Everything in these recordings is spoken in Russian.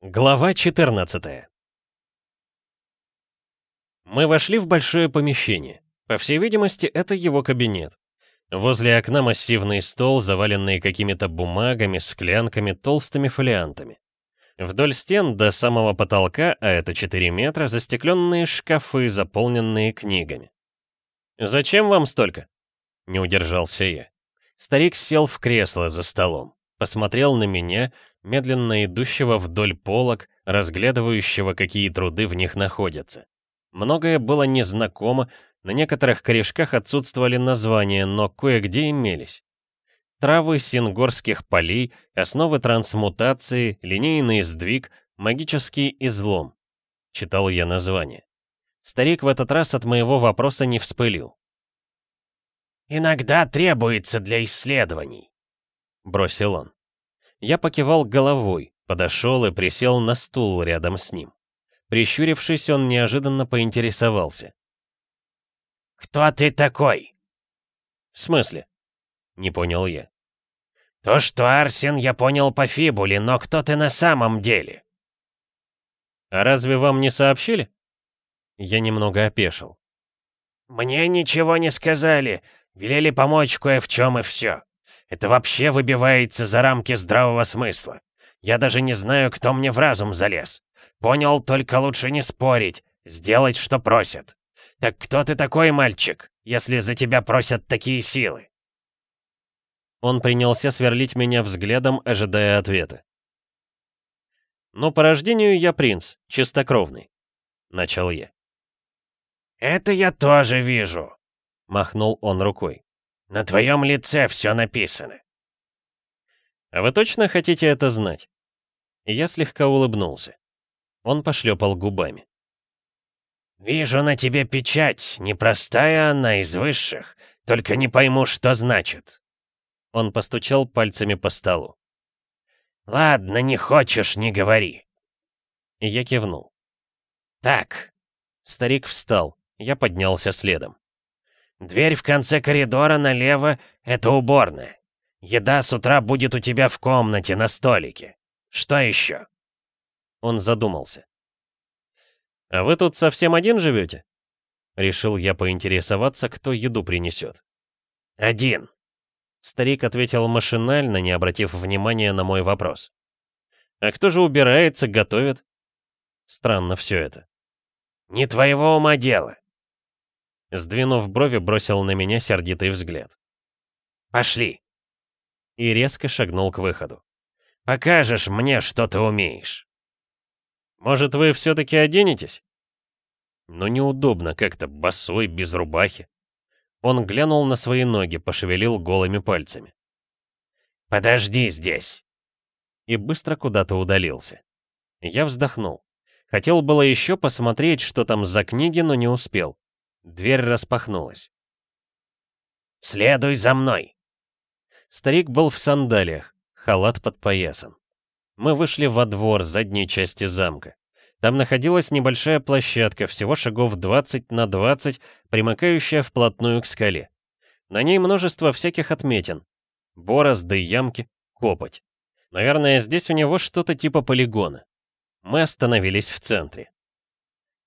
Глава 14 Мы вошли в большое помещение. По всей видимости, это его кабинет. Возле окна массивный стол, заваленный какими-то бумагами, склянками, толстыми фолиантами. Вдоль стен до самого потолка, а это 4 метра, застекленные шкафы, заполненные книгами. «Зачем вам столько?» — не удержался я. Старик сел в кресло за столом, посмотрел на меня, медленно идущего вдоль полок, разглядывающего, какие труды в них находятся. Многое было незнакомо, на некоторых корешках отсутствовали названия, но кое-где имелись. Травы сингорских полей, основы трансмутации, линейный сдвиг, магический излом. Читал я название. Старик в этот раз от моего вопроса не вспылил. «Иногда требуется для исследований», — бросил он. Я покивал головой, подошел и присел на стул рядом с ним. Прищурившись, он неожиданно поинтересовался. «Кто ты такой?» «В смысле?» — не понял я. «То, что Арсен, я понял по фибуле, но кто ты на самом деле?» «А разве вам не сообщили?» Я немного опешил. «Мне ничего не сказали. Велели помочь кое в чем и все. Это вообще выбивается за рамки здравого смысла. Я даже не знаю, кто мне в разум залез. Понял, только лучше не спорить, сделать, что просят. Так кто ты такой, мальчик, если за тебя просят такие силы?» Он принялся сверлить меня взглядом, ожидая ответа. «Ну, по рождению я принц, чистокровный», — начал я. «Это я тоже вижу», — махнул он рукой. «На твоем лице все написано». «А вы точно хотите это знать?» Я слегка улыбнулся. Он пошлепал губами. «Вижу на тебе печать, непростая она из высших, только не пойму, что значит». Он постучал пальцами по столу. «Ладно, не хочешь, не говори». Я кивнул. «Так». Старик встал, я поднялся следом. «Дверь в конце коридора налево — это уборная. Еда с утра будет у тебя в комнате на столике. Что еще?» Он задумался. «А вы тут совсем один живете?» Решил я поинтересоваться, кто еду принесет. «Один», — старик ответил машинально, не обратив внимания на мой вопрос. «А кто же убирается, готовит?» Странно все это. «Не твоего ума дело». Сдвинув брови, бросил на меня сердитый взгляд. «Пошли!» И резко шагнул к выходу. «Покажешь мне, что ты умеешь!» Может, вы все-таки оденетесь? Но неудобно как-то, босой, без рубахи. Он глянул на свои ноги, пошевелил голыми пальцами. «Подожди здесь!» И быстро куда-то удалился. Я вздохнул. Хотел было еще посмотреть, что там за книги, но не успел. Дверь распахнулась. «Следуй за мной!» Старик был в сандалиях, халат подпоясан. Мы вышли во двор задней части замка. Там находилась небольшая площадка, всего шагов 20 на 20, примыкающая вплотную к скале. На ней множество всяких отметин. Борозды, ямки, копоть. Наверное, здесь у него что-то типа полигона. Мы остановились в центре.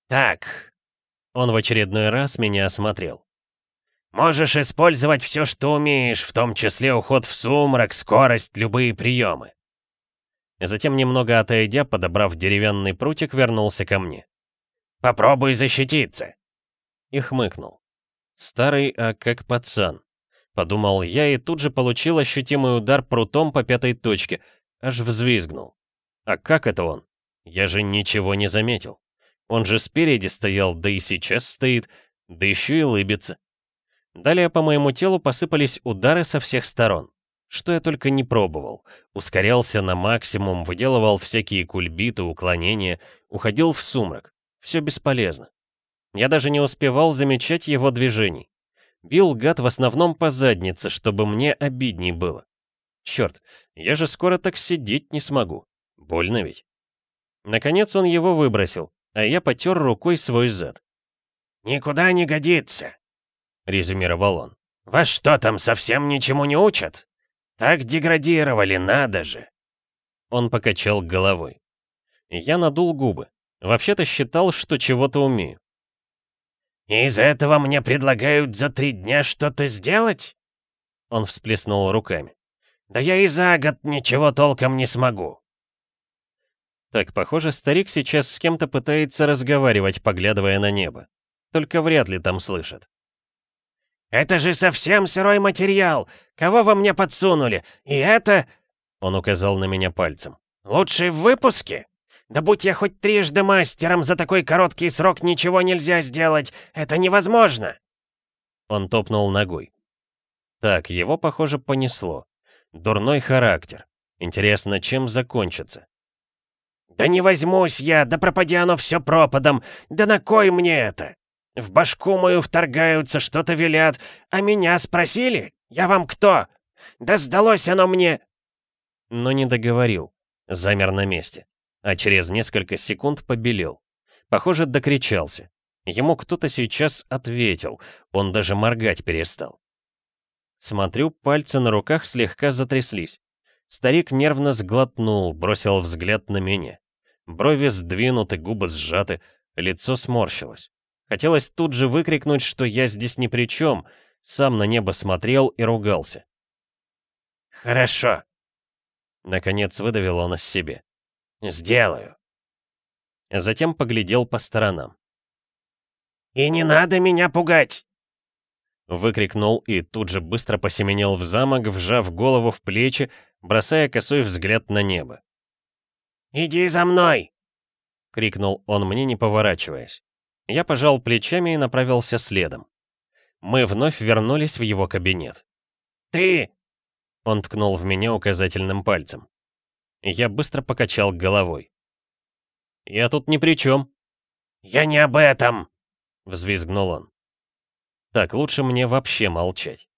«Так...» Он в очередной раз меня осмотрел. «Можешь использовать все, что умеешь, в том числе уход в сумрак, скорость, любые приемы. Затем, немного отойдя, подобрав деревянный прутик, вернулся ко мне. «Попробуй защититься!» И хмыкнул. Старый, а как пацан. Подумал я и тут же получил ощутимый удар прутом по пятой точке. Аж взвизгнул. А как это он? Я же ничего не заметил. Он же спереди стоял, да и сейчас стоит, да еще и лыбится. Далее по моему телу посыпались удары со всех сторон. Что я только не пробовал. Ускорялся на максимум, выделывал всякие кульбиты, уклонения, уходил в сумрак. Все бесполезно. Я даже не успевал замечать его движений. Бил гад в основном по заднице, чтобы мне обидней было. Черт, я же скоро так сидеть не смогу. Больно ведь. Наконец он его выбросил, а я потер рукой свой зад. «Никуда не годится», — резюмировал он. «Вас что там, совсем ничему не учат?» Так деградировали, надо же!» Он покачал головой. Я надул губы. Вообще-то считал, что чего-то умею. «И из этого мне предлагают за три дня что-то сделать?» Он всплеснул руками. «Да я и за год ничего толком не смогу». Так, похоже, старик сейчас с кем-то пытается разговаривать, поглядывая на небо. Только вряд ли там слышит. «Это же совсем сырой материал! Кого вы мне подсунули? И это...» Он указал на меня пальцем. «Лучший в выпуске? Да будь я хоть трижды мастером, за такой короткий срок ничего нельзя сделать! Это невозможно!» Он топнул ногой. Так, его, похоже, понесло. Дурной характер. Интересно, чем закончится? «Да не возьмусь я, да пропади оно все пропадом! Да на кой мне это? В башку мою вторгаются, что-то велят, а меня спросили? Я вам кто? Да сдалось оно мне!» Но не договорил. Замер на месте. А через несколько секунд побелел. Похоже, докричался. Ему кто-то сейчас ответил. Он даже моргать перестал. Смотрю, пальцы на руках слегка затряслись. Старик нервно сглотнул, бросил взгляд на меня. Брови сдвинуты, губы сжаты, лицо сморщилось. Хотелось тут же выкрикнуть, что я здесь ни при чем, сам на небо смотрел и ругался. «Хорошо», — наконец выдавил он из себе. «Сделаю». Затем поглядел по сторонам. «И не надо меня пугать!» Выкрикнул и тут же быстро посеменил в замок, вжав голову в плечи, бросая косой взгляд на небо. «Иди за мной!» — крикнул он мне, не поворачиваясь. Я пожал плечами и направился следом. Мы вновь вернулись в его кабинет. «Ты!» Он ткнул в меня указательным пальцем. Я быстро покачал головой. «Я тут ни при чем». «Я не об этом!» — взвизгнул он. «Так, лучше мне вообще молчать».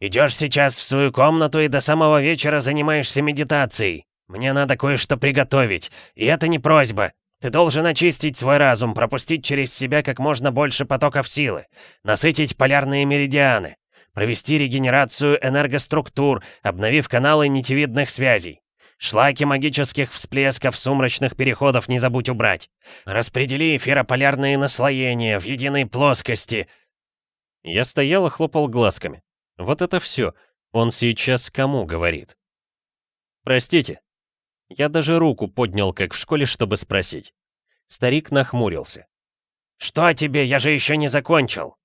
«Идешь сейчас в свою комнату и до самого вечера занимаешься медитацией. Мне надо кое-что приготовить, и это не просьба. Ты должен очистить свой разум, пропустить через себя как можно больше потоков силы, насытить полярные меридианы, провести регенерацию энергоструктур, обновив каналы нитевидных связей. Шлаки магических всплесков сумрачных переходов не забудь убрать. Распредели эфирополярные наслоения в единой плоскости. Я стоял и хлопал глазками. Вот это все. Он сейчас кому говорит? Простите, я даже руку поднял, как в школе, чтобы спросить. Старик нахмурился. «Что тебе? Я же еще не закончил!»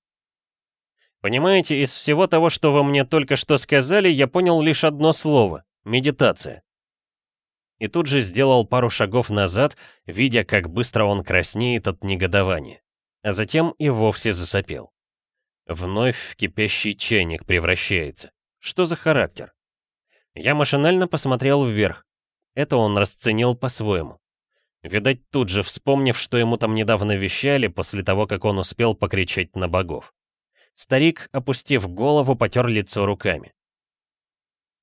Понимаете, из всего того, что вы мне только что сказали, я понял лишь одно слово — медитация. И тут же сделал пару шагов назад, видя, как быстро он краснеет от негодования. А затем и вовсе засопел. Вновь в кипящий чайник превращается. Что за характер? Я машинально посмотрел вверх. Это он расценил по-своему. Видать, тут же вспомнив, что ему там недавно вещали, после того, как он успел покричать на богов. Старик, опустив голову, потер лицо руками.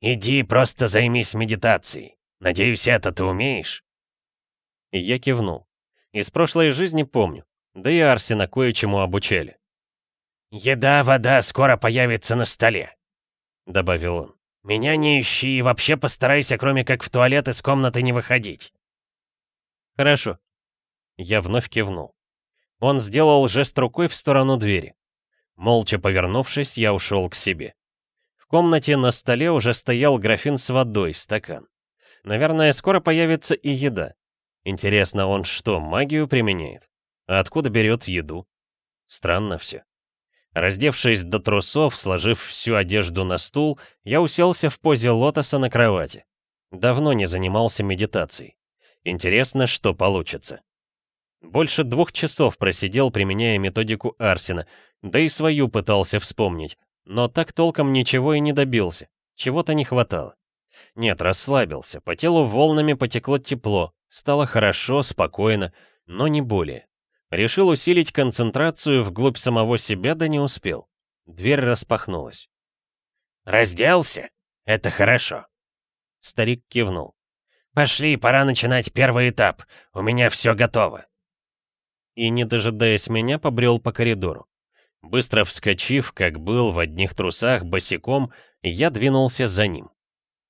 «Иди, просто займись медитацией. Надеюсь, это ты умеешь?» И я кивнул. Из прошлой жизни помню. Да и Арсена кое-чему обучали. «Еда, вода скоро появится на столе», — добавил он. «Меня не ищи и вообще постарайся, кроме как в туалет, из комнаты не выходить». «Хорошо». Я вновь кивнул. Он сделал жест рукой в сторону двери. Молча повернувшись, я ушел к себе. В комнате на столе уже стоял графин с водой, стакан. Наверное, скоро появится и еда. Интересно, он что, магию применяет? А откуда берет еду? Странно все. Раздевшись до трусов, сложив всю одежду на стул, я уселся в позе лотоса на кровати. Давно не занимался медитацией. Интересно, что получится. Больше двух часов просидел, применяя методику Арсена, да и свою пытался вспомнить, но так толком ничего и не добился, чего-то не хватало. Нет, расслабился, по телу волнами потекло тепло, стало хорошо, спокойно, но не более. Решил усилить концентрацию вглубь самого себя, да не успел. Дверь распахнулась. «Разделся? Это хорошо». Старик кивнул. «Пошли, пора начинать первый этап. У меня все готово». И, не дожидаясь меня, побрел по коридору. Быстро вскочив, как был, в одних трусах, босиком, я двинулся за ним.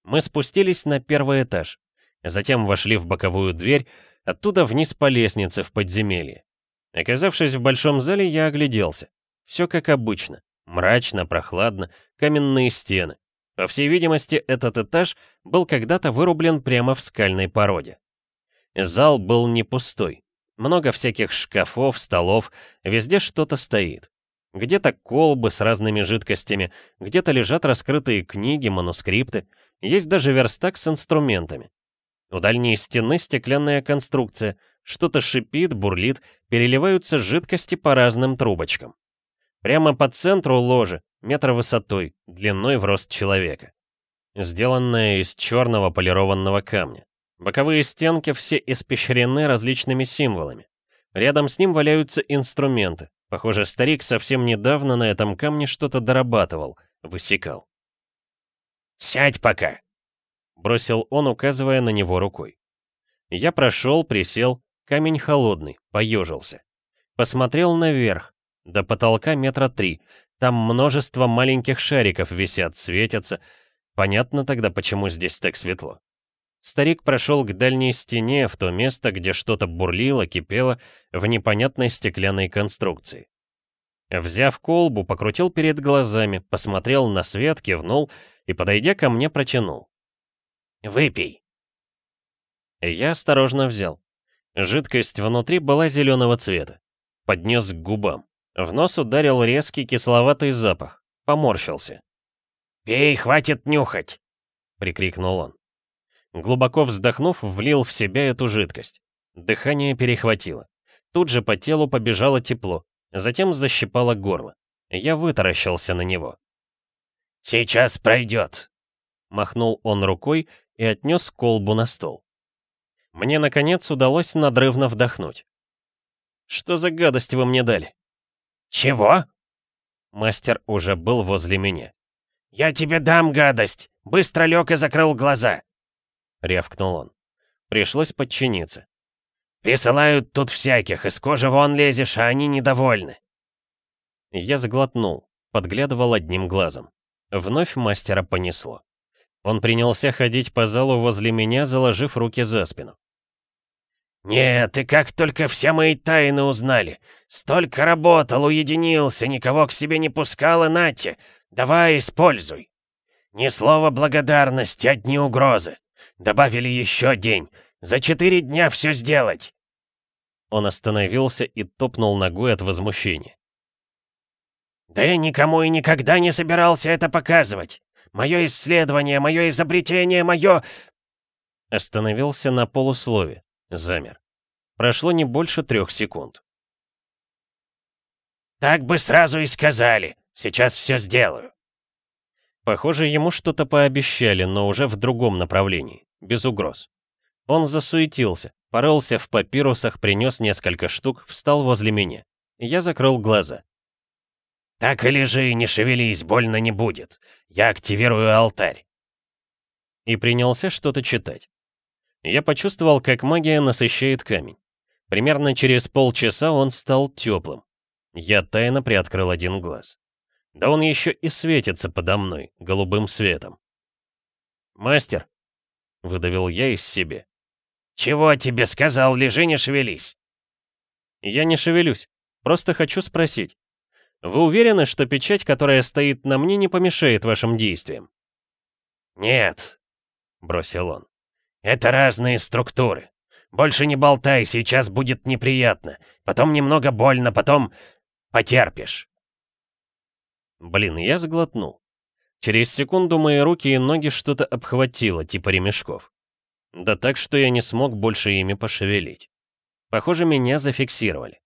Мы спустились на первый этаж. Затем вошли в боковую дверь, оттуда вниз по лестнице в подземелье. Оказавшись в большом зале, я огляделся. Все как обычно. Мрачно, прохладно, каменные стены. По всей видимости, этот этаж был когда-то вырублен прямо в скальной породе. Зал был не пустой. Много всяких шкафов, столов, везде что-то стоит. Где-то колбы с разными жидкостями, где-то лежат раскрытые книги, манускрипты, есть даже верстак с инструментами. У дальней стены стеклянная конструкция, что-то шипит, бурлит, переливаются жидкости по разным трубочкам. Прямо по центру ложи, метр высотой, длиной в рост человека. Сделанная из черного полированного камня. Боковые стенки все испещрены различными символами. Рядом с ним валяются инструменты. Похоже, старик совсем недавно на этом камне что-то дорабатывал, высекал. «Сядь пока!» — бросил он, указывая на него рукой. Я прошел, присел, камень холодный, поежился. Посмотрел наверх, до потолка метра три. Там множество маленьких шариков висят, светятся. Понятно тогда, почему здесь так светло. Старик прошел к дальней стене, в то место, где что-то бурлило, кипело, в непонятной стеклянной конструкции. Взяв колбу, покрутил перед глазами, посмотрел на свет, кивнул и, подойдя ко мне, протянул. «Выпей». Я осторожно взял. Жидкость внутри была зеленого цвета. Поднес к губам. В нос ударил резкий кисловатый запах. Поморщился. «Пей, хватит нюхать!» — прикрикнул он. Глубоко вздохнув, влил в себя эту жидкость. Дыхание перехватило. Тут же по телу побежало тепло, затем защипало горло. Я вытаращился на него. «Сейчас пройдет!» Махнул он рукой и отнес колбу на стол. Мне, наконец, удалось надрывно вдохнуть. «Что за гадость вы мне дали?» «Чего?» Мастер уже был возле меня. «Я тебе дам гадость! Быстро лег и закрыл глаза!» Рявкнул он. Пришлось подчиниться. «Присылают тут всяких, из кожи вон лезешь, а они недовольны!» Я заглотнул, подглядывал одним глазом. Вновь мастера понесло. Он принялся ходить по залу возле меня, заложив руки за спину. «Нет, и как только все мои тайны узнали. Столько работал, уединился, никого к себе не пускал, и нате, давай используй. Ни слова благодарности, одни угрозы. Добавили еще день. За четыре дня все сделать». Он остановился и топнул ногой от возмущения. «Да я никому и никогда не собирался это показывать. Мое исследование, мое изобретение, мое...» Остановился на полуслове. Замер. Прошло не больше трех секунд. «Так бы сразу и сказали. Сейчас все сделаю». Похоже, ему что-то пообещали, но уже в другом направлении, без угроз. Он засуетился, порылся в папирусах, принес несколько штук, встал возле меня. Я закрыл глаза. «Так и лежи, не шевелись, больно не будет. Я активирую алтарь». И принялся что-то читать. Я почувствовал, как магия насыщает камень. Примерно через полчаса он стал теплым. Я тайно приоткрыл один глаз. Да он еще и светится подо мной, голубым светом. «Мастер!» — выдавил я из себе. «Чего тебе сказал? Лежи, не шевелись!» «Я не шевелюсь. Просто хочу спросить. Вы уверены, что печать, которая стоит на мне, не помешает вашим действиям?» «Нет», — бросил он. Это разные структуры. Больше не болтай, сейчас будет неприятно. Потом немного больно, потом потерпишь. Блин, я сглотнул. Через секунду мои руки и ноги что-то обхватило, типа ремешков. Да так, что я не смог больше ими пошевелить. Похоже, меня зафиксировали.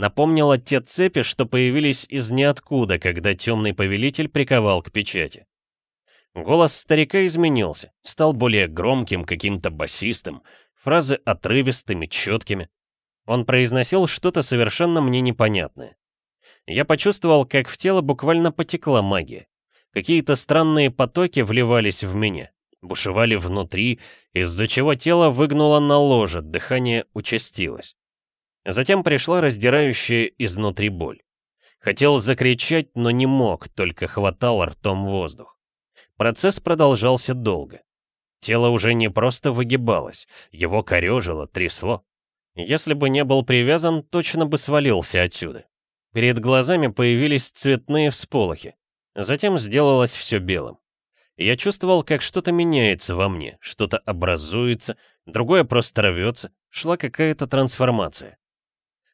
Напомнило те цепи, что появились из ниоткуда, когда темный повелитель приковал к печати. Голос старика изменился, стал более громким, каким-то басистым, фразы отрывистыми, четкими. Он произносил что-то совершенно мне непонятное. Я почувствовал, как в тело буквально потекла магия. Какие-то странные потоки вливались в меня, бушевали внутри, из-за чего тело выгнуло на ложе, дыхание участилось. Затем пришла раздирающая изнутри боль. Хотел закричать, но не мог, только хватал ртом воздух. Процесс продолжался долго. Тело уже не просто выгибалось, его корежило, трясло. Если бы не был привязан, точно бы свалился отсюда. Перед глазами появились цветные всполохи. Затем сделалось все белым. Я чувствовал, как что-то меняется во мне, что-то образуется, другое просто рвется, шла какая-то трансформация.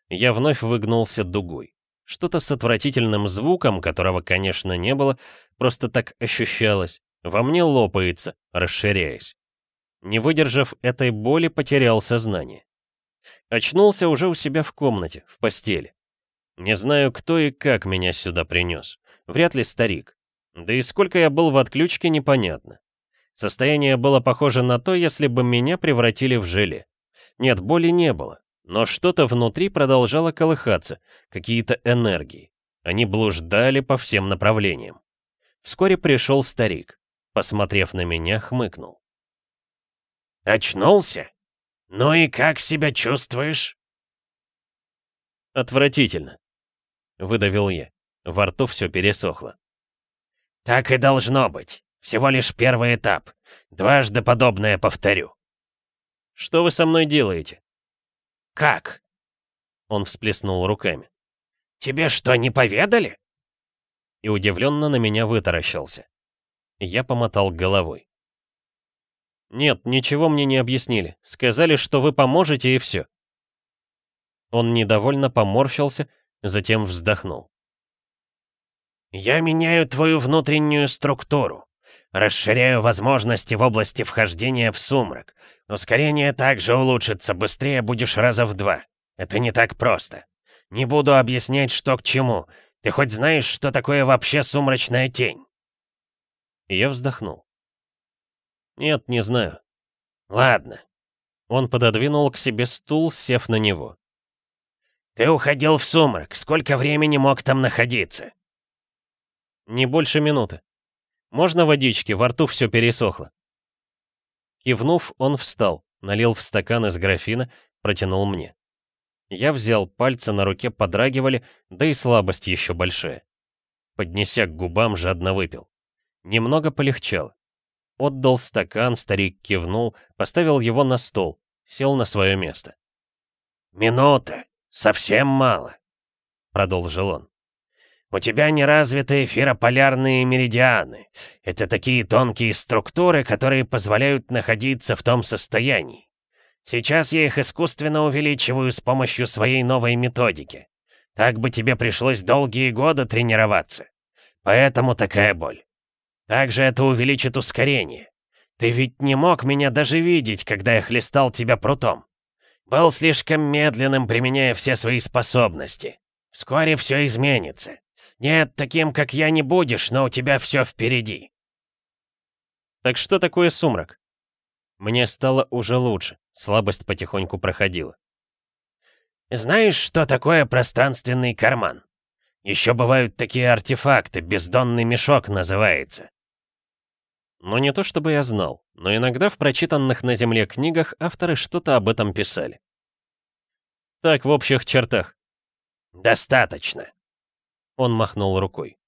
Я вновь выгнулся дугой. Что-то с отвратительным звуком, которого, конечно, не было, просто так ощущалось, во мне лопается, расширяясь. Не выдержав этой боли, потерял сознание. Очнулся уже у себя в комнате, в постели. Не знаю, кто и как меня сюда принес. Вряд ли старик. Да и сколько я был в отключке, непонятно. Состояние было похоже на то, если бы меня превратили в желе. Нет, боли не было, но что-то внутри продолжало колыхаться, какие-то энергии. Они блуждали по всем направлениям. Вскоре пришел старик. Посмотрев на меня, хмыкнул. «Очнулся? Ну и как себя чувствуешь?» «Отвратительно», — выдавил я. Во рту все пересохло. «Так и должно быть. Всего лишь первый этап. Дважды подобное повторю». «Что вы со мной делаете?» «Как?» Он всплеснул руками. «Тебе что, не поведали?» И удивленно на меня вытаращился. Я помотал головой. «Нет, ничего мне не объяснили. Сказали, что вы поможете, и все». Он недовольно поморщился, затем вздохнул. «Я меняю твою внутреннюю структуру. Расширяю возможности в области вхождения в сумрак. Ускорение также улучшится, быстрее будешь раза в два. Это не так просто. Не буду объяснять, что к чему. Ты хоть знаешь, что такое вообще сумрачная тень?» Я вздохнул. «Нет, не знаю». «Ладно». Он пододвинул к себе стул, сев на него. «Ты уходил в сумрак. Сколько времени мог там находиться?» «Не больше минуты. Можно водички, во рту все пересохло». Кивнув, он встал, налил в стакан из графина, протянул мне. Я взял, пальцы на руке подрагивали, да и слабость еще большая. Поднеся к губам, жадно выпил. Немного полегчало. Отдал стакан, старик кивнул, поставил его на стол, сел на свое место. «Минута, совсем мало», — продолжил он. У тебя не развиты эфирополярные меридианы. Это такие тонкие структуры, которые позволяют находиться в том состоянии. Сейчас я их искусственно увеличиваю с помощью своей новой методики. Так бы тебе пришлось долгие годы тренироваться. Поэтому такая боль. Также это увеличит ускорение. Ты ведь не мог меня даже видеть, когда я хлестал тебя прутом. Был слишком медленным, применяя все свои способности. Вскоре все изменится. Нет, таким, как я, не будешь, но у тебя все впереди. Так что такое сумрак? Мне стало уже лучше, слабость потихоньку проходила. Знаешь, что такое пространственный карман? Еще бывают такие артефакты, бездонный мешок называется. Но не то чтобы я знал, но иногда в прочитанных на Земле книгах авторы что-то об этом писали. Так, в общих чертах. Достаточно. Он махнул рукой.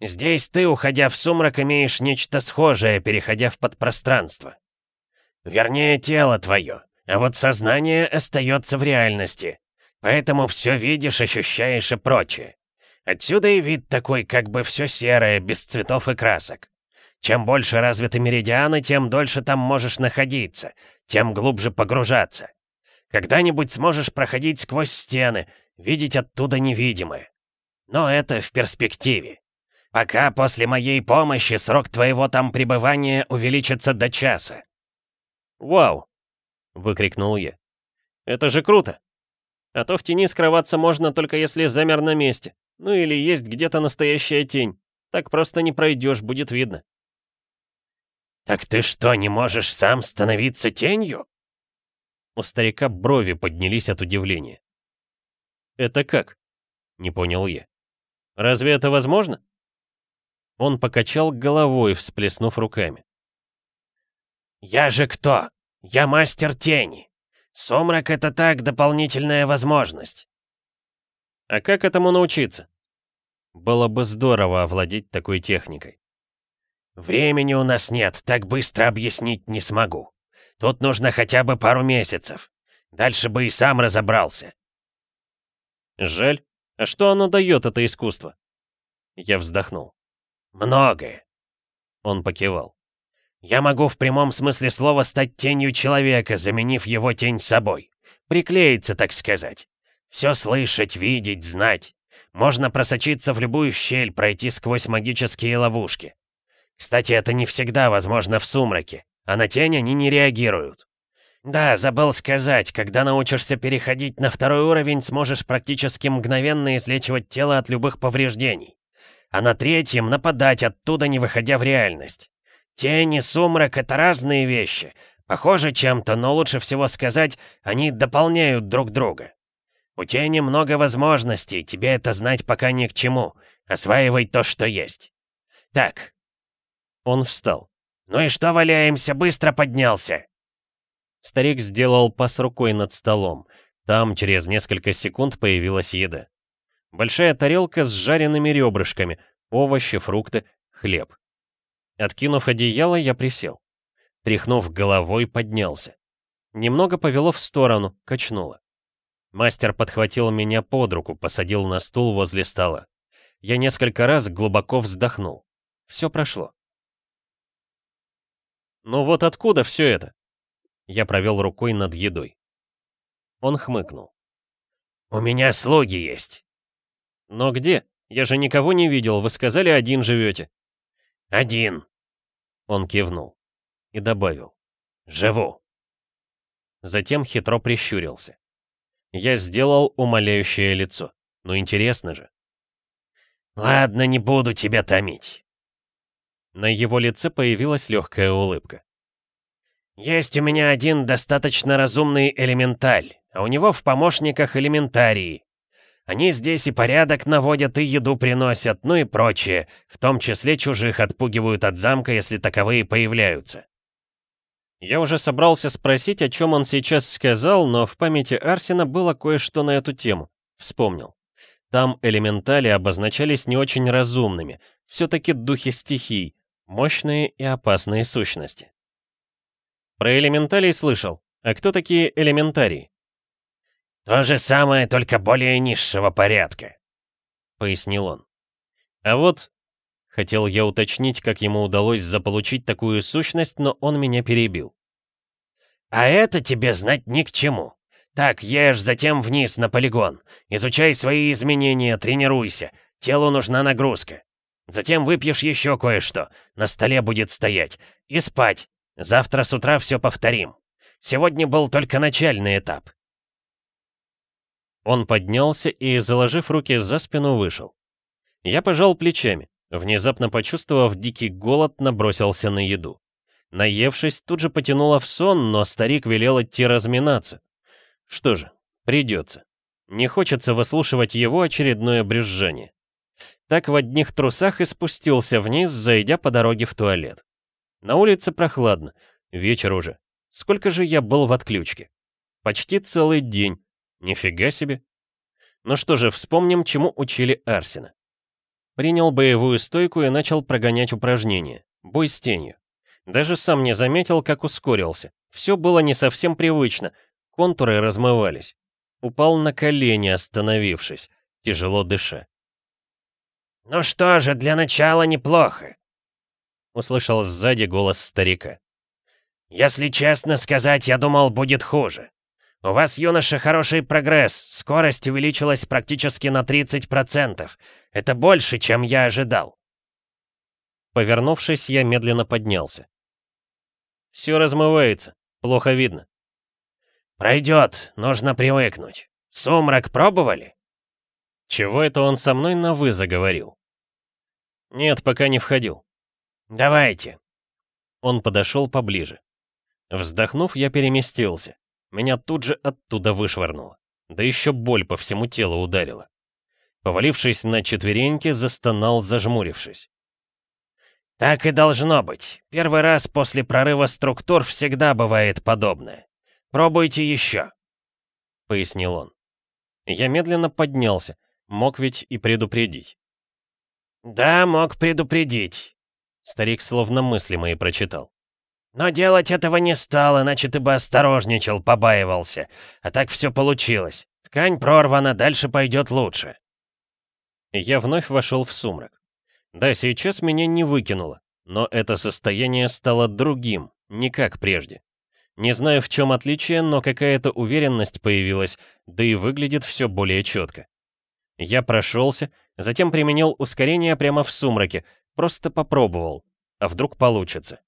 «Здесь ты, уходя в сумрак, имеешь нечто схожее, переходя в подпространство. Вернее, тело твое, а вот сознание остается в реальности. Поэтому все видишь, ощущаешь и прочее. Отсюда и вид такой, как бы все серое, без цветов и красок. Чем больше развиты меридианы, тем дольше там можешь находиться, тем глубже погружаться. Когда-нибудь сможешь проходить сквозь стены, видеть оттуда невидимое. Но это в перспективе. Пока после моей помощи срок твоего там пребывания увеличится до часа. «Вау!» — выкрикнул я. «Это же круто! А то в тени скрываться можно только если замер на месте. Ну или есть где-то настоящая тень. Так просто не пройдешь, будет видно». «Так ты что, не можешь сам становиться тенью?» У старика брови поднялись от удивления. «Это как?» — не понял я. Разве это возможно?» Он покачал головой, всплеснув руками. «Я же кто? Я мастер тени. Сумрак — это так, дополнительная возможность». «А как этому научиться?» Было бы здорово овладеть такой техникой. Времени у нас нет, так быстро объяснить не смогу. Тут нужно хотя бы пару месяцев. Дальше бы и сам разобрался. Жаль. А что оно дает, это искусство? Я вздохнул. Многое. Он покивал. Я могу в прямом смысле слова стать тенью человека, заменив его тень собой. Приклеиться, так сказать. Все слышать, видеть, знать. Можно просочиться в любую щель, пройти сквозь магические ловушки. Кстати, это не всегда возможно в сумраке, а на тень они не реагируют. Да, забыл сказать, когда научишься переходить на второй уровень, сможешь практически мгновенно излечивать тело от любых повреждений. А на третьем нападать оттуда, не выходя в реальность. Тень и сумрак — это разные вещи. Похожи чем-то, но лучше всего сказать, они дополняют друг друга. У тени много возможностей, тебе это знать пока ни к чему. Осваивай то, что есть. Так. Он встал. Ну и что валяемся, быстро поднялся. Старик сделал пас рукой над столом. Там через несколько секунд появилась еда. Большая тарелка с жареными ребрышками, овощи, фрукты, хлеб. Откинув одеяло, я присел. Тряхнув головой, поднялся. Немного повело в сторону, качнуло. Мастер подхватил меня под руку, посадил на стул возле стола. Я несколько раз глубоко вздохнул. Все прошло. «Ну вот откуда все это?» Я провел рукой над едой. Он хмыкнул. «У меня слуги есть». «Но где? Я же никого не видел, вы сказали, один живете». «Один». Он кивнул и добавил. «Живу». Затем хитро прищурился. Я сделал умоляющее лицо. Ну интересно же. «Ладно, не буду тебя томить». На его лице появилась легкая улыбка. «Есть у меня один достаточно разумный элементаль, а у него в помощниках элементарии. Они здесь и порядок наводят, и еду приносят, ну и прочее, в том числе чужих отпугивают от замка, если таковые появляются». Я уже собрался спросить, о чем он сейчас сказал, но в памяти Арсена было кое-что на эту тему. Вспомнил. Там элементали обозначались не очень разумными, все-таки духи стихий, мощные и опасные сущности. Про элементалей слышал. А кто такие элементарии? То же самое, только более низшего порядка, пояснил он. А вот... Хотел я уточнить, как ему удалось заполучить такую сущность, но он меня перебил. «А это тебе знать ни к чему. Так, ешь, затем вниз на полигон. Изучай свои изменения, тренируйся. Телу нужна нагрузка. Затем выпьешь еще кое-что. На столе будет стоять. И спать. Завтра с утра все повторим. Сегодня был только начальный этап. Он поднялся и, заложив руки за спину, вышел. Я пожал плечами, внезапно почувствовав дикий голод, набросился на еду. Наевшись, тут же потянуло в сон, но старик велел идти разминаться. Что же, придется. Не хочется выслушивать его очередное брюзжание. Так в одних трусах и спустился вниз, зайдя по дороге в туалет. На улице прохладно, вечер уже. Сколько же я был в отключке? Почти целый день. Нифига себе. Ну что же, вспомним, чему учили Арсена. Принял боевую стойку и начал прогонять упражнения. Бой с тенью. Даже сам не заметил, как ускорился. Все было не совсем привычно. Контуры размывались. Упал на колени, остановившись, тяжело дыша. «Ну что же, для начала неплохо», услышал сзади голос старика. «Если честно сказать, я думал, будет хуже. У вас, юноша, хороший прогресс, скорость увеличилась практически на 30%. Это больше, чем я ожидал». Повернувшись, я медленно поднялся. «Все размывается, плохо видно». «Пройдет, нужно привыкнуть. Сумрак пробовали?» Чего это он со мной на «вы» заговорил? Нет, пока не входил. «Давайте». Он подошел поближе. Вздохнув, я переместился. Меня тут же оттуда вышвырнуло. Да еще боль по всему телу ударила. Повалившись на четвереньки, застонал, зажмурившись. «Так и должно быть. Первый раз после прорыва структур всегда бывает подобное. Пробуйте еще», — пояснил он. Я медленно поднялся, мог ведь и предупредить. «Да, мог предупредить. — Старик словно мысли мои прочитал. «Но делать этого не стал, иначе ты бы осторожничал, побаивался. А так все получилось. Ткань прорвана, дальше пойдет лучше». Я вновь вошел в сумрак. Да, сейчас меня не выкинуло, но это состояние стало другим, не как прежде. Не знаю, в чем отличие, но какая-то уверенность появилась, да и выглядит все более четко. Я прошелся, затем применил ускорение прямо в сумраке, просто попробовал, а вдруг получится.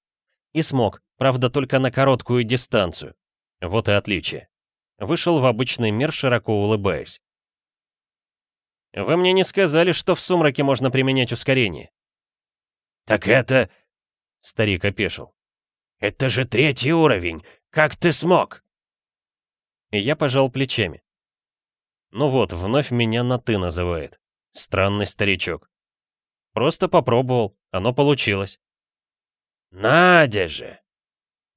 И смог, правда, только на короткую дистанцию. Вот и отличие. Вышел в обычный мир, широко улыбаясь. «Вы мне не сказали, что в сумраке можно применять ускорение». «Так это...» — старик опешил. «Это же третий уровень! Как ты смог?» И я пожал плечами. Ну вот, вновь меня на «ты» называет. Странный старичок. Просто попробовал, оно получилось. «Надя же!»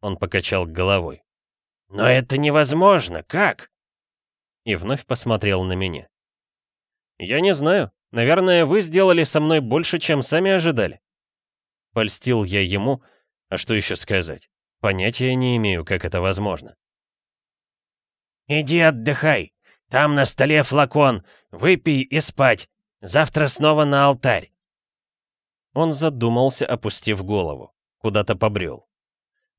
Он покачал головой. «Но это невозможно, как?» И вновь посмотрел на меня. «Я не знаю. Наверное, вы сделали со мной больше, чем сами ожидали». Польстил я ему, а что еще сказать? Понятия не имею, как это возможно. «Иди отдыхай. Там на столе флакон. Выпей и спать. Завтра снова на алтарь». Он задумался, опустив голову. Куда-то побрел.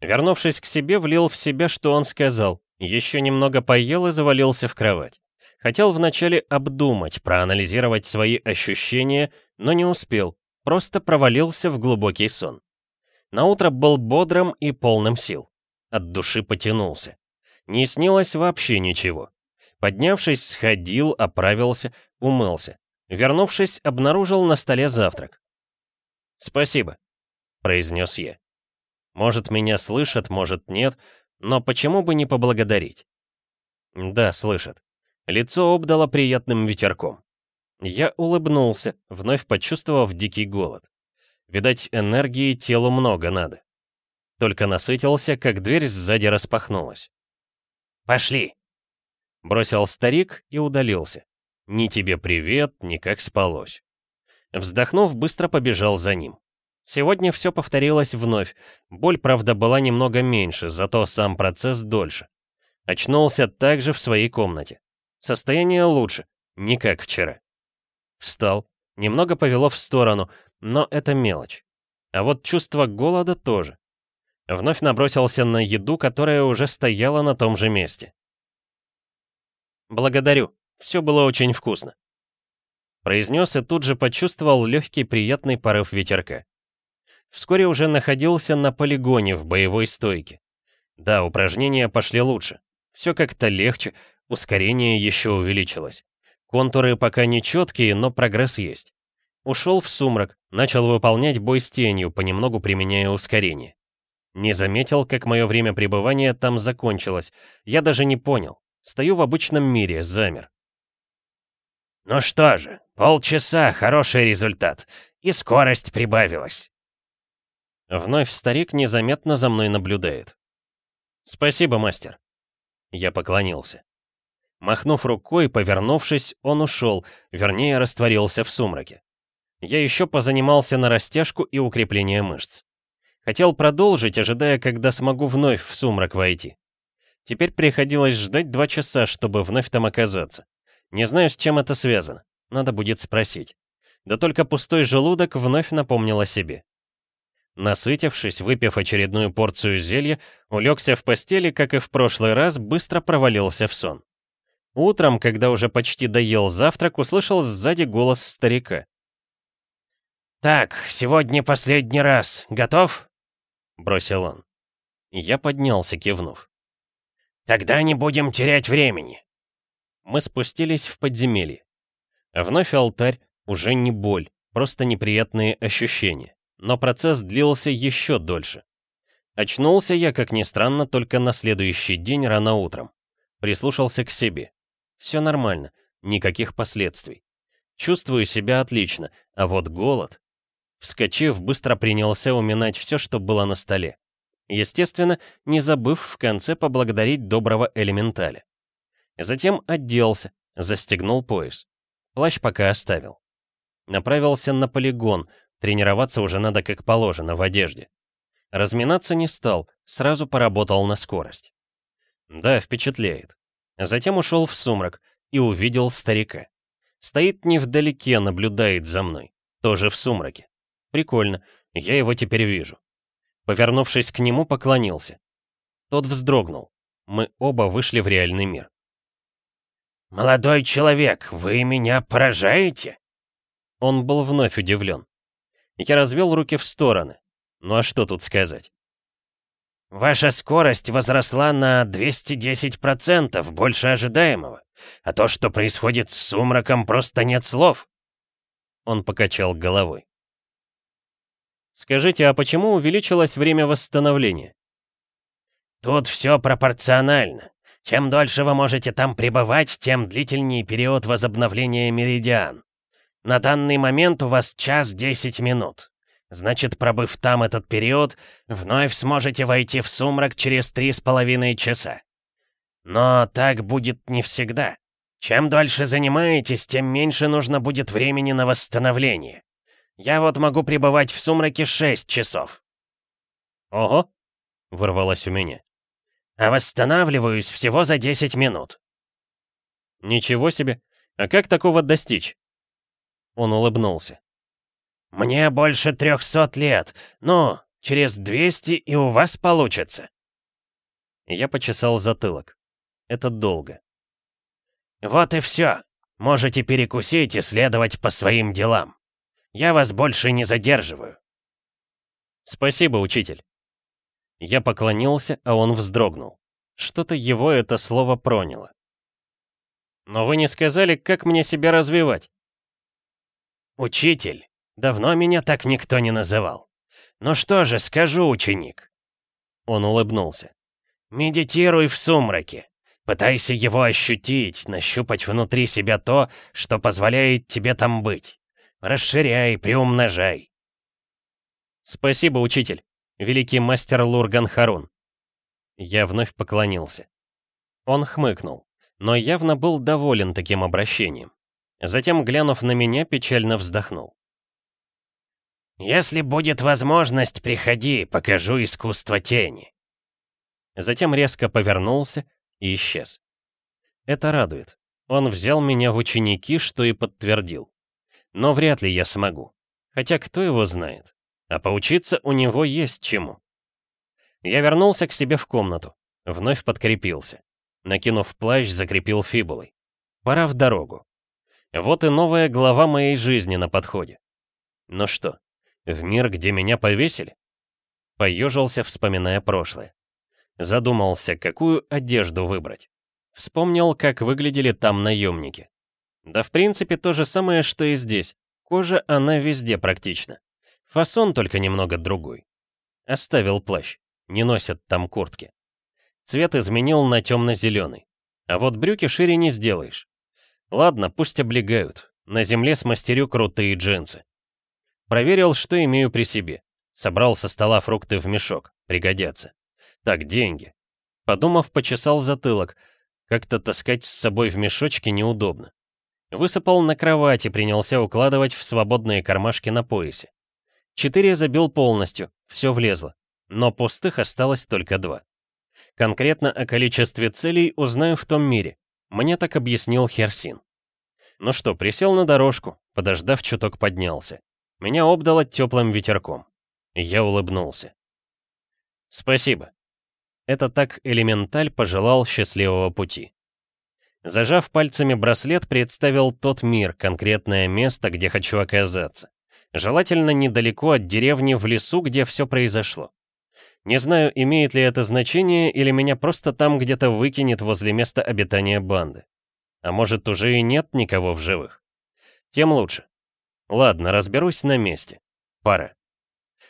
Вернувшись к себе, влил в себя, что он сказал. Еще немного поел и завалился в кровать. Хотел вначале обдумать, проанализировать свои ощущения, но не успел. Просто провалился в глубокий сон. Наутро был бодрым и полным сил. От души потянулся. Не снилось вообще ничего. Поднявшись, сходил, оправился, умылся. Вернувшись, обнаружил на столе завтрак. «Спасибо», — произнес я. «Может, меня слышат, может, нет, но почему бы не поблагодарить?» «Да, слышат». Лицо обдало приятным ветерком. Я улыбнулся, вновь почувствовав дикий голод. Видать, энергии телу много надо. Только насытился, как дверь сзади распахнулась. «Пошли!» Бросил старик и удалился. Ни тебе привет, ни как спалось. Вздохнув, быстро побежал за ним. Сегодня все повторилось вновь. Боль, правда, была немного меньше, зато сам процесс дольше. Очнулся также в своей комнате. Состояние лучше, не как вчера. Встал, немного повело в сторону, но это мелочь. А вот чувство голода тоже. Вновь набросился на еду, которая уже стояла на том же месте. «Благодарю, все было очень вкусно», произнес и тут же почувствовал легкий приятный порыв ветерка. Вскоре уже находился на полигоне в боевой стойке. Да, упражнения пошли лучше. Все как-то легче, ускорение еще увеличилось. Контуры пока не четкие, но прогресс есть. Ушел в сумрак, начал выполнять бой с тенью, понемногу применяя ускорение. Не заметил, как мое время пребывания там закончилось. Я даже не понял. Стою в обычном мире, замер. «Ну что же, полчаса, хороший результат. И скорость прибавилась». Вновь старик незаметно за мной наблюдает. «Спасибо, мастер». Я поклонился. Махнув рукой, повернувшись, он ушел, вернее, растворился в сумраке. Я еще позанимался на растяжку и укрепление мышц. Хотел продолжить, ожидая, когда смогу вновь в сумрак войти. Теперь приходилось ждать два часа, чтобы вновь там оказаться. Не знаю, с чем это связано. Надо будет спросить. Да только пустой желудок вновь напомнил о себе. Насытившись, выпив очередную порцию зелья, улегся в постели, как и в прошлый раз, быстро провалился в сон. Утром, когда уже почти доел завтрак, услышал сзади голос старика. «Так, сегодня последний раз. Готов?» — бросил он. Я поднялся, кивнув. «Тогда не будем терять времени». Мы спустились в подземелье. Вновь алтарь, уже не боль, просто неприятные ощущения. Но процесс длился еще дольше. Очнулся я, как ни странно, только на следующий день рано утром. Прислушался к себе. Все нормально, никаких последствий. Чувствую себя отлично, а вот голод... Вскочив, быстро принялся уминать все, что было на столе. Естественно, не забыв в конце поблагодарить доброго элементаля. Затем оделся, застегнул пояс. Плащ пока оставил. Направился на полигон, Тренироваться уже надо как положено, в одежде. Разминаться не стал, сразу поработал на скорость. Да, впечатляет. Затем ушел в сумрак и увидел старика. Стоит невдалеке, наблюдает за мной. Тоже в сумраке. Прикольно, я его теперь вижу. Повернувшись к нему, поклонился. Тот вздрогнул. Мы оба вышли в реальный мир. «Молодой человек, вы меня поражаете?» Он был вновь удивлен. Я развел руки в стороны. Ну а что тут сказать? «Ваша скорость возросла на 210%, больше ожидаемого. А то, что происходит с сумраком, просто нет слов». Он покачал головой. «Скажите, а почему увеличилось время восстановления?» «Тут все пропорционально. Чем дольше вы можете там пребывать, тем длительнее период возобновления меридиан. На данный момент у вас час 10 минут. Значит, пробыв там этот период, вновь сможете войти в сумрак через три с половиной часа. Но так будет не всегда. Чем дольше занимаетесь, тем меньше нужно будет времени на восстановление. Я вот могу пребывать в сумраке 6 часов. Ого, вырвалось у меня. А восстанавливаюсь всего за 10 минут. Ничего себе. А как такого достичь? Он улыбнулся. «Мне больше трехсот лет. Ну, через двести и у вас получится». Я почесал затылок. Это долго. «Вот и все. Можете перекусить и следовать по своим делам. Я вас больше не задерживаю». «Спасибо, учитель». Я поклонился, а он вздрогнул. Что-то его это слово проняло. «Но вы не сказали, как мне себя развивать?» «Учитель, давно меня так никто не называл. Ну что же, скажу, ученик». Он улыбнулся. «Медитируй в сумраке. Пытайся его ощутить, нащупать внутри себя то, что позволяет тебе там быть. Расширяй, приумножай». «Спасибо, учитель, великий мастер Лурган Харун». Я вновь поклонился. Он хмыкнул, но явно был доволен таким обращением. Затем, глянув на меня, печально вздохнул. «Если будет возможность, приходи, покажу искусство тени». Затем резко повернулся и исчез. Это радует. Он взял меня в ученики, что и подтвердил. Но вряд ли я смогу. Хотя кто его знает. А поучиться у него есть чему. Я вернулся к себе в комнату. Вновь подкрепился. Накинув плащ, закрепил фибулой. Пора в дорогу. Вот и новая глава моей жизни на подходе. Ну что, в мир, где меня повесили? Поежился, вспоминая прошлое. Задумался, какую одежду выбрать. Вспомнил, как выглядели там наемники. Да в принципе то же самое, что и здесь. Кожа, она везде практична. Фасон только немного другой. Оставил плащ. Не носят там куртки. Цвет изменил на темно-зеленый. А вот брюки шире не сделаешь. Ладно, пусть облегают. На земле смастерю крутые джинсы. Проверил, что имею при себе. Собрал со стола фрукты в мешок. Пригодятся. Так, деньги. Подумав, почесал затылок. Как-то таскать с собой в мешочке неудобно. Высыпал на кровать и принялся укладывать в свободные кармашки на поясе. Четыре забил полностью, все влезло. Но пустых осталось только два. Конкретно о количестве целей узнаю в том мире. Мне так объяснил Херсин. Ну что, присел на дорожку, подождав, чуток поднялся. Меня обдало теплым ветерком. Я улыбнулся. Спасибо. Это так элементаль пожелал счастливого пути. Зажав пальцами браслет, представил тот мир, конкретное место, где хочу оказаться. Желательно недалеко от деревни в лесу, где все произошло. Не знаю, имеет ли это значение, или меня просто там где-то выкинет возле места обитания банды. А может, уже и нет никого в живых. Тем лучше. Ладно, разберусь на месте. Пора.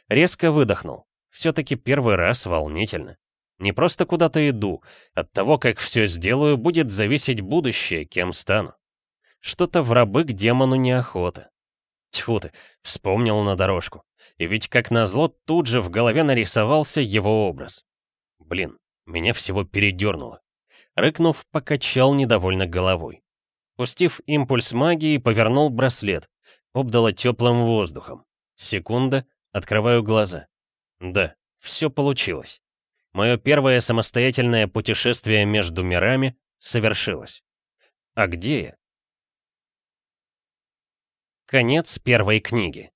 Резко выдохнул. Все-таки первый раз волнительно. Не просто куда-то иду. От того, как все сделаю, будет зависеть будущее, кем стану. Что-то в рабы к демону неохота. Тьфу ты, вспомнил на дорожку. И ведь, как назло, тут же в голове нарисовался его образ. Блин, меня всего передернуло. Рыкнув, покачал недовольно головой. Пустив импульс магии, повернул браслет. Обдало теплым воздухом. Секунда, открываю глаза. Да, все получилось. Мое первое самостоятельное путешествие между мирами совершилось. А где я? Конец первой книги.